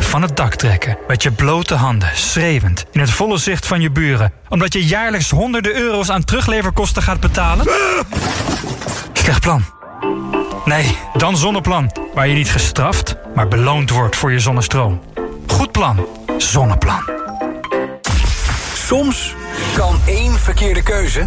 van het dak trekken. Met je blote handen, schreeuwend. In het volle zicht van je buren. Omdat je jaarlijks honderden euro's aan terugleverkosten gaat betalen? Slecht plan. Nee, dan zonneplan. Waar je niet gestraft, maar beloond wordt voor je zonnestroom. Goed plan. Zonneplan. Soms kan één verkeerde keuze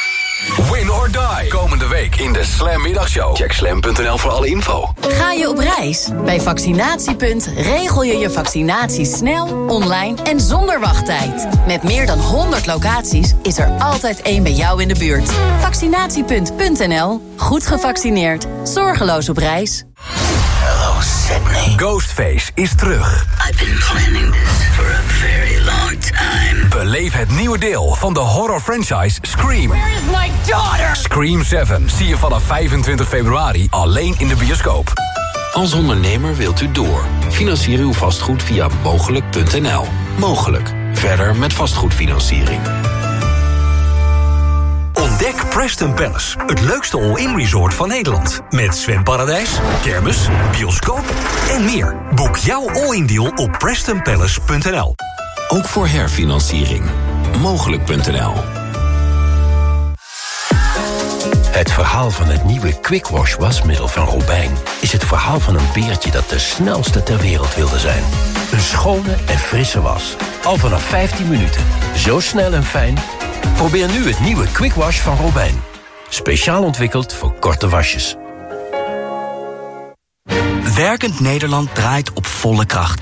Win or die. Komende week in de Slam Middagshow. Check slam.nl voor alle info. Ga je op reis? Bij Vaccinatiepunt regel je je vaccinatie snel, online en zonder wachttijd. Met meer dan 100 locaties is er altijd één bij jou in de buurt. Vaccinatiepunt.nl. Goed gevaccineerd. Zorgeloos op reis. Hello, Sydney. Ghostface is terug. I've been planning this for a very long time. Beleef het nieuwe deel van de horror franchise Scream. Where is my daughter? Scream 7 zie je vanaf 25 februari alleen in de bioscoop. Als ondernemer wilt u door. Financier uw vastgoed via mogelijk.nl. Mogelijk. Verder met vastgoedfinanciering. Ontdek Preston Palace, het leukste all-in resort van Nederland. Met zwemparadijs, kermis, bioscoop en meer. Boek jouw all-in deal op prestonpalace.nl. Ook voor herfinanciering. Mogelijk.nl. Het verhaal van het nieuwe Quick Wash wasmiddel van Robijn... is het verhaal van een beertje dat de snelste ter wereld wilde zijn. Een schone en frisse was. Al vanaf 15 minuten. Zo snel en fijn. Probeer nu het nieuwe Quick Wash van Robijn. Speciaal ontwikkeld voor korte wasjes. Werkend Nederland draait op volle kracht.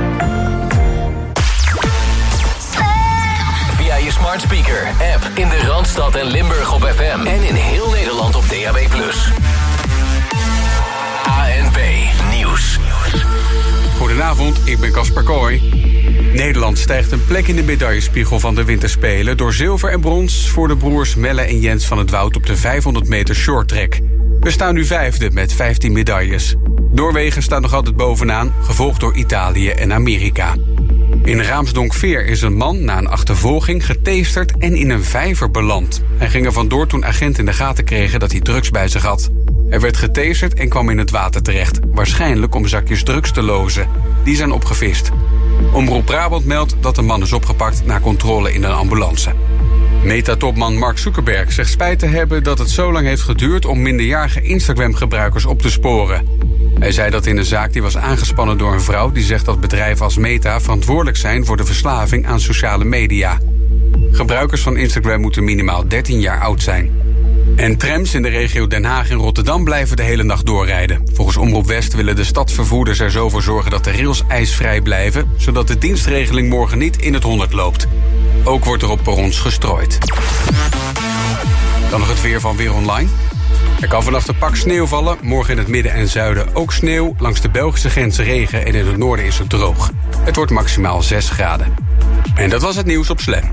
Smart speaker, app in de Randstad en Limburg op FM. En in heel Nederland op DAB+. ANP Nieuws. Goedenavond, ik ben Casper Kooi. Nederland stijgt een plek in de medaillespiegel van de winterspelen... door zilver en brons voor de broers Melle en Jens van het Woud... op de 500 meter shorttrack. We staan nu vijfde met 15 medailles. Noorwegen staat nog altijd bovenaan, gevolgd door Italië en Amerika. In Raamsdonkveer is een man na een achtervolging geteesterd en in een vijver beland. Hij ging er vandoor toen agenten in de gaten kregen dat hij drugs bij zich had. Hij werd geteesterd en kwam in het water terecht, waarschijnlijk om zakjes drugs te lozen. Die zijn opgevist. Omroep Brabant meldt dat de man is opgepakt na controle in een ambulance. Meta-topman Mark Zuckerberg zegt spijt te hebben dat het zo lang heeft geduurd om minderjarige Instagram-gebruikers op te sporen. Hij zei dat in een zaak die was aangespannen door een vrouw die zegt dat bedrijven als Meta verantwoordelijk zijn voor de verslaving aan sociale media. Gebruikers van Instagram moeten minimaal 13 jaar oud zijn. En trams in de regio Den Haag en Rotterdam blijven de hele nacht doorrijden. Volgens Omroep West willen de stadsvervoerders er zo voor zorgen dat de rails ijsvrij blijven, zodat de dienstregeling morgen niet in het 100 loopt. Ook wordt er op perrons gestrooid. Dan nog het weer van Weer Online. Er kan vannacht een pak sneeuw vallen. Morgen in het midden en zuiden ook sneeuw. Langs de Belgische grens regen en in het noorden is het droog. Het wordt maximaal 6 graden. En dat was het nieuws op Slam.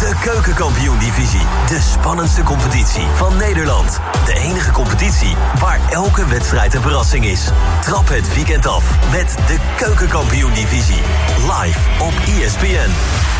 De Keukenkampioen-divisie. De spannendste competitie van Nederland. De enige competitie waar elke wedstrijd een verrassing is. Trap het weekend af met de Keukenkampioen-divisie. Live op ESPN.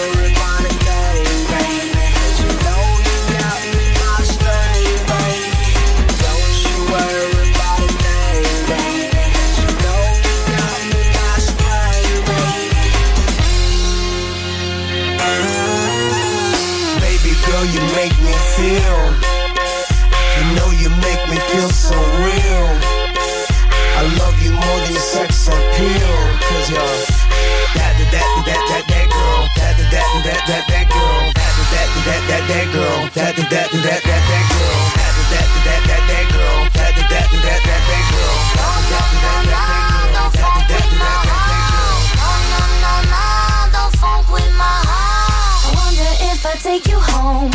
feel. You know you make me feel so real. I love you more than your sex appeal. Cause you're that, that, that, that, that, that girl. That, that, that, that, that, that girl. That, that, that, that, that girl. That, that, that, that, that, that girl. That, that, that, that, that girl. That, that, that, that, that girl. Don't don't don't take you home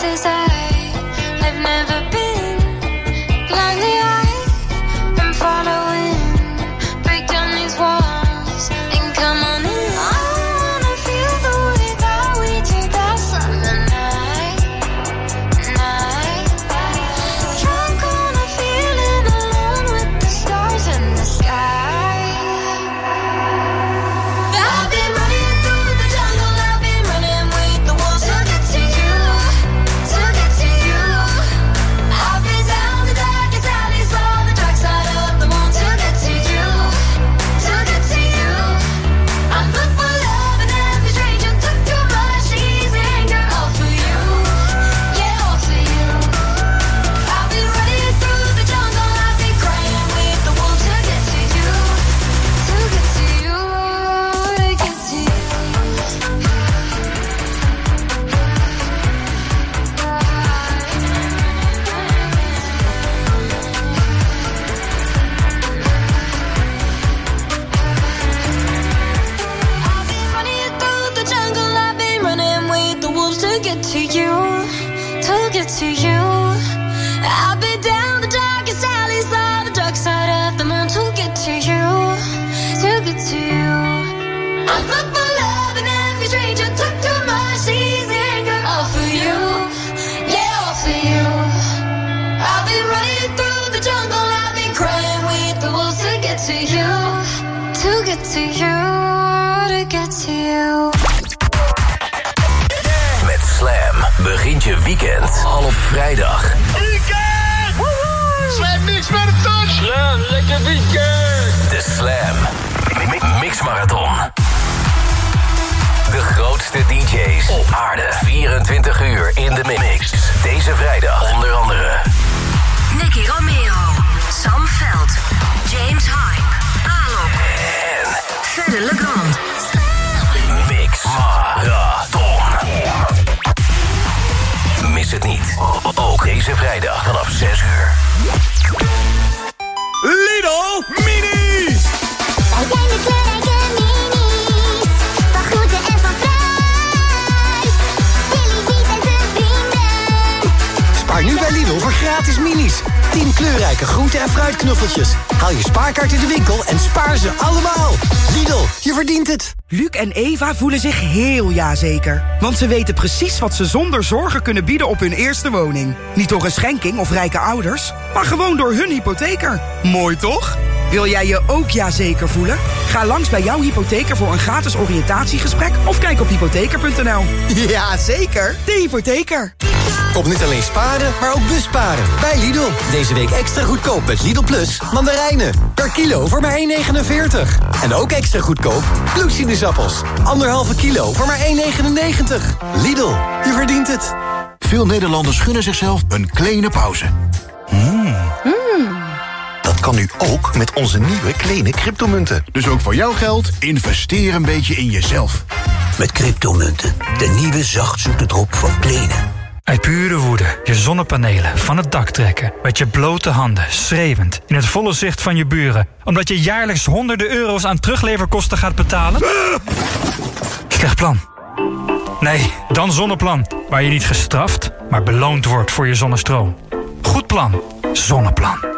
places I in de mix. Deze vrijdag onder andere Nicky Romero, Sam Veld, James Hype, Alok en Fede Legrand. Mix Marathon. Mis het niet. Ook deze vrijdag vanaf 6 uur. Gratis minis. 10 kleurrijke groente- en fruitknuffeltjes. Haal je spaarkaart in de winkel en spaar ze allemaal. Lidl, je verdient het. Luc en Eva voelen zich heel jazeker. Want ze weten precies wat ze zonder zorgen kunnen bieden op hun eerste woning. Niet door een schenking of rijke ouders, maar gewoon door hun hypotheker. Mooi toch? Wil jij je ook jazeker voelen? Ga langs bij jouw hypotheker voor een gratis oriëntatiegesprek... of kijk op hypotheker.nl. Ja, zeker. De hypotheker. Kom niet alleen sparen, maar ook busparen. Bij Lidl. Deze week extra goedkoop met Lidl Plus mandarijnen. Per kilo voor maar 1,49. En ook extra goedkoop bloedsinusappels. Anderhalve kilo voor maar 1,99. Lidl, je verdient het. Veel Nederlanders gunnen zichzelf een kleine pauze. Hmm. Dat kan nu ook met onze nieuwe kleine cryptomunten. Dus ook voor jouw geld, investeer een beetje in jezelf. Met cryptomunten, de nieuwe zachtzoete drop van Plenen. Uit pure woede je zonnepanelen van het dak trekken. Met je blote handen, schreeuwend, in het volle zicht van je buren. Omdat je jaarlijks honderden euro's aan terugleverkosten gaat betalen? Slecht plan. Nee, dan Zonneplan. Waar je niet gestraft, maar beloond wordt voor je zonnestroom. Goed plan. Zonneplan.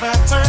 better.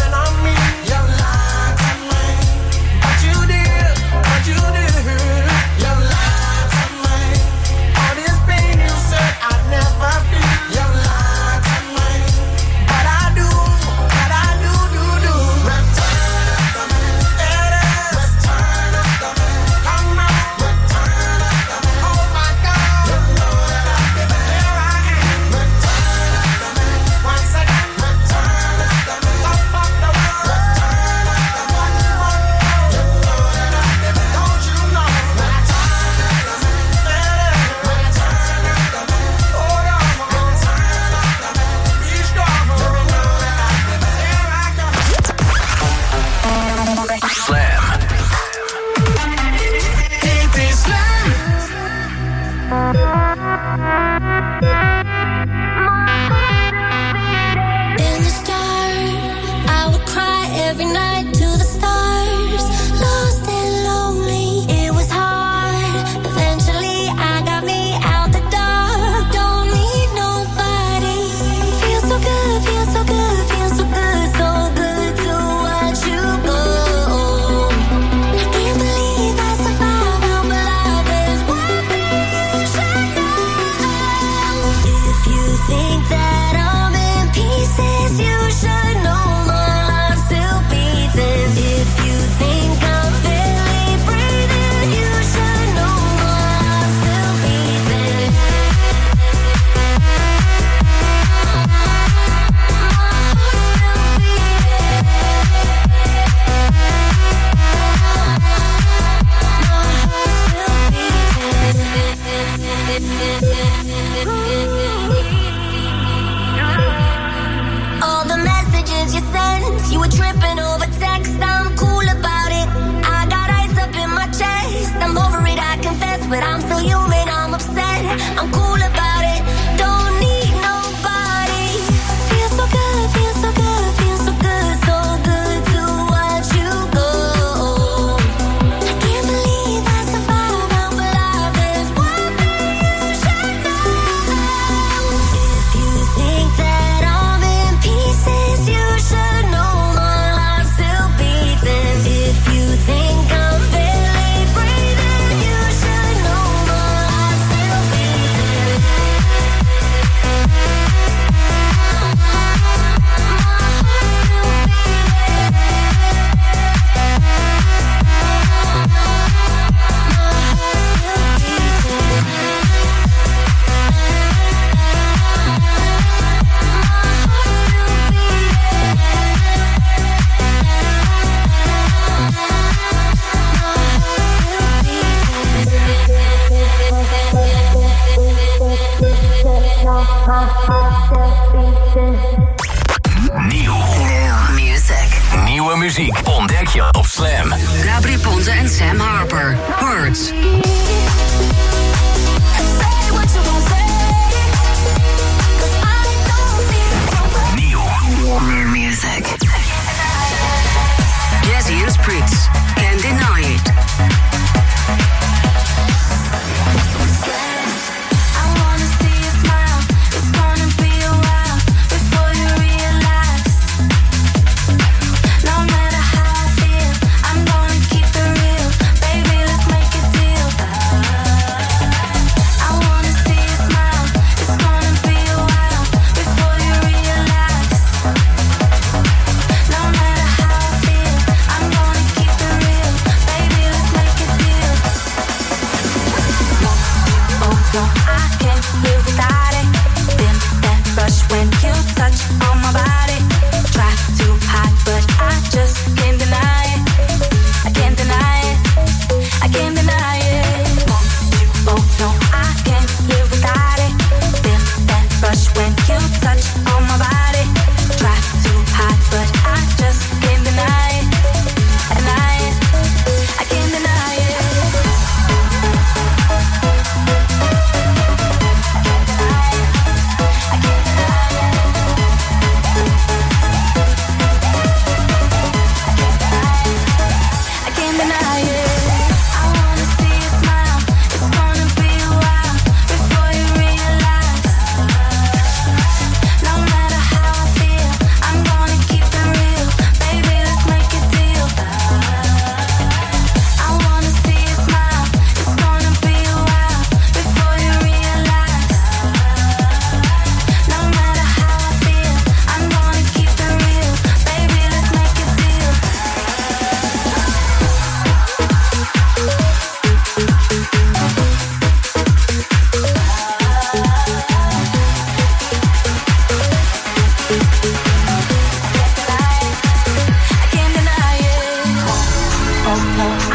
oh, oh.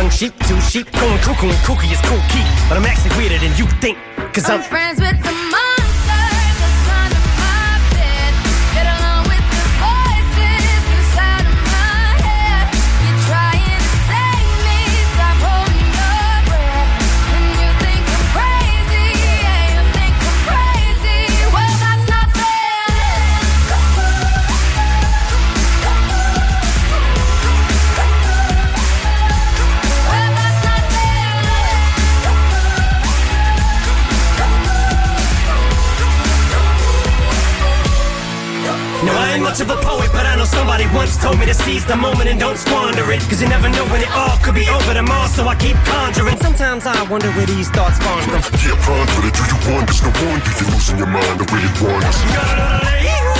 One sheep, two sheep, going cuckoo and kooky is cool key. But I'm actually weirder than you think. Cause I'm I'm friends with and don't squander it. Cause you never know when it all could be over tomorrow, so I keep conjuring. Sometimes I wonder where these thoughts spawn from. Yeah, ponder it. Do you wonder? No wonder you're losing your mind the way it wanders.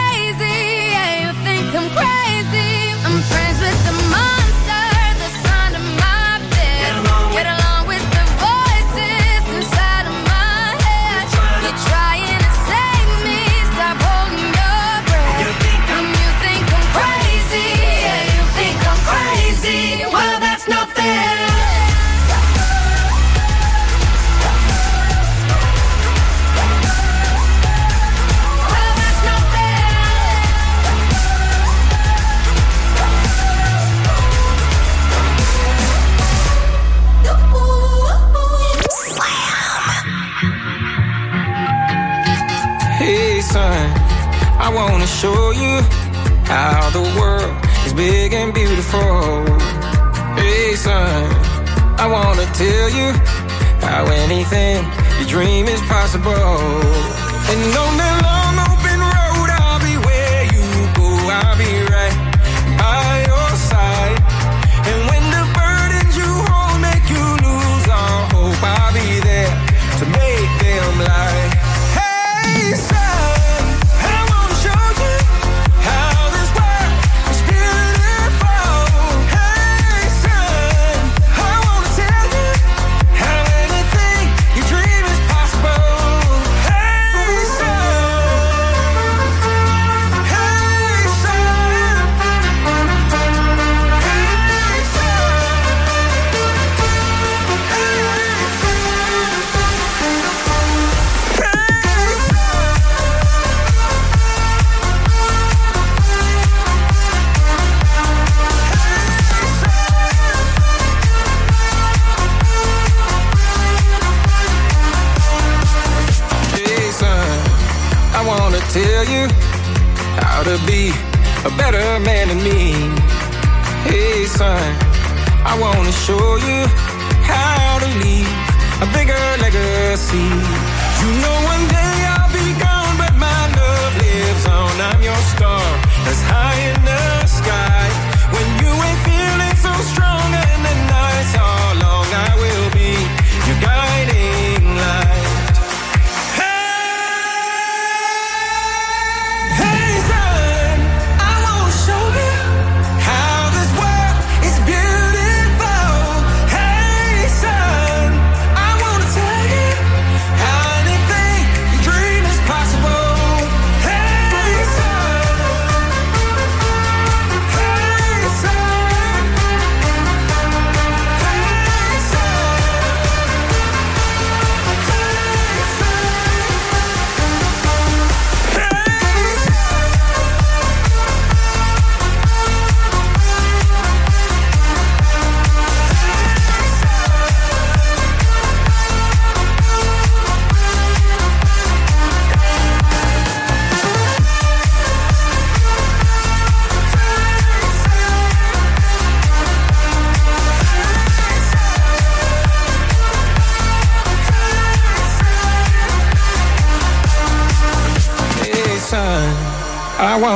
Show you how the world is big and beautiful. Hey son, I wanna tell you how anything you dream is possible. And on that